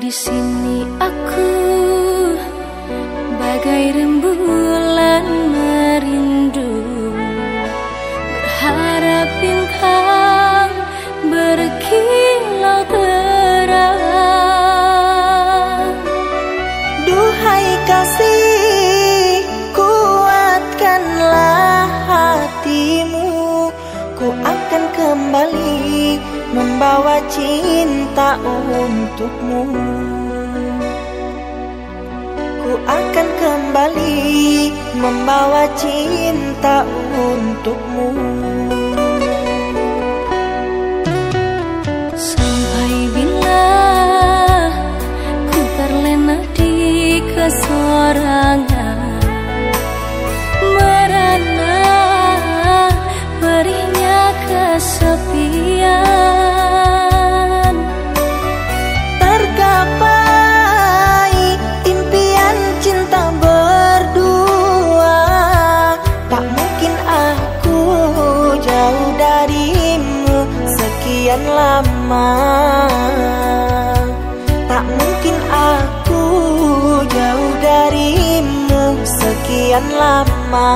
Di sini aku bagai rembulan merindu. Berharap bintang berkilau terang. Duhai kasih kuatkanlah hatimu. Ku membawa cinta untukmu. Ku akan kembali membawa cinta untukmu. sekian lama Tak mungkin aku jauh darimu sekian lama.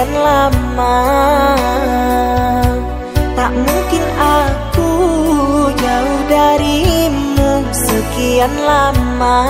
sekian lama Tak mungkin aku jauh darimu. Sekian lama